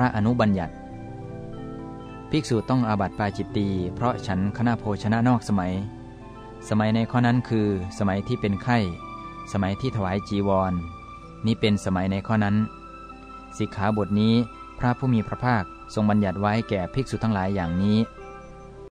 ระอนุบัญญัติ ภิกษุต้องอาบัติปาจิตตีเพราะฉันคณะโภชนะนอกสมัย สมัยในข้อนั้นคือ สมัยที่เป็นไข้ สมัยที่ถวายจีวร นี้เป็นสมัยในข้อนั้น สิกขาบทนี้พระผู้มีพระภาคทรงบัญญัติไว้แก่ภิกษุทั้งหลายอย่างนี้